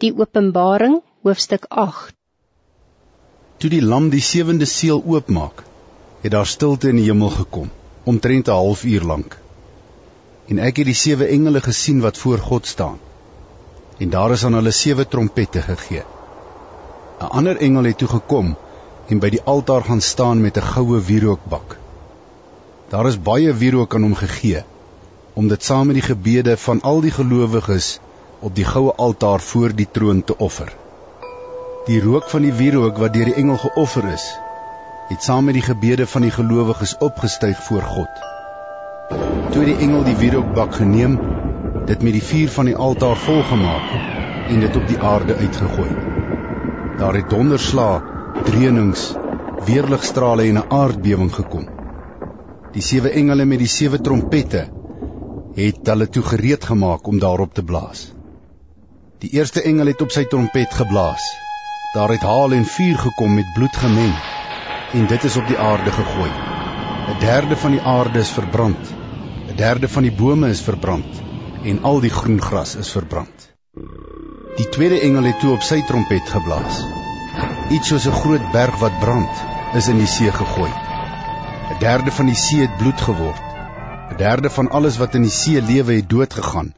Die Openbaring, hoofstuk 8. Toe die lam die sewende seël oopmaak, het daar stilte in die hemel gekom, omtrent 'n halfuur lank. En ek het die sewe engele gesien wat voor God staan. En daar is aan hulle sewe trompette gegee. 'n Ander engel het toe gekom en by die altaar gaan staan met 'n goue wierookbak. Daar is baie wierook aan hom gegee om dit saam met die gebede van al die gelowiges op die goue altaar voor die troon te offer. Die rook van die wierook wat deur die engel geoffer is, het saam met die gebede van die gelowiges opgestyg voor God. Toe die engel die wierookbak geneem, dit met die vuur van die altaar volgemaak en dit op die aarde uitgegooi. Daar het donderslae, dreunings, weerligstrale en 'n aardbewing gekom. Die sewe engele met die sewe trompette het hulle toe gereed gemaak om daarop te blaas. Die eerste engel het op sy trompet geblaas. Daar het haal en vuur gekom met bloed gemeng en dit is op die aarde gegooi. 'n Derde van die aarde is verbrand. 'n Derde van die bome is verbrand en al die groen gras is verbrand. Die tweede engel het toe op sy trompet geblaas. Iets soos 'n groot berg wat brand is in die see gegooi. 'n Derde van die see het bloed geword 'n derde van alles wat in die see lewe het dood gegaan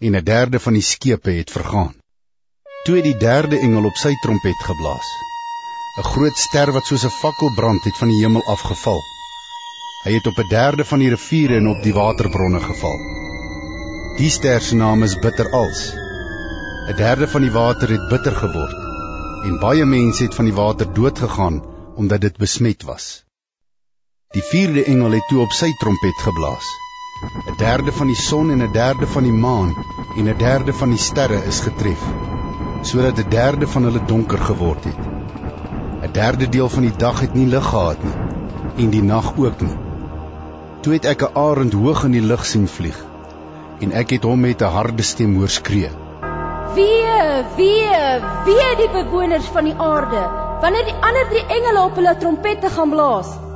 en 'n derde van die skepe het vergaan. Toe het die derde engel op sy trompet geblaas. 'n Groot ster wat soos 'n fakkel brand het van die hemel afgeval. Hy het op 'n derde van die riviere en op die waterbronne geval. Die ster se naam is Bitterals. 'n Derde van die water het bitter geword en baie mense het van die water dood gegaan omdat dit besmet was. Die vierde engel het toe op sy trompet geblaas. 'n Derde van die son en 'n derde van die maan en 'n derde van die sterre is getref, sodat 'n derde van hulle donker geword het. 'n Derde deel van die dag het nie lig gehad nie en die nag ook nie. Toe het ek 'n arend hoog in die lug sien vlieg en ek het hom met 'n harde stem hoor skree: Wee, wee, wee die bewoners van die aarde, wanneer die ander drie engele op hulle trompette gaan blaas.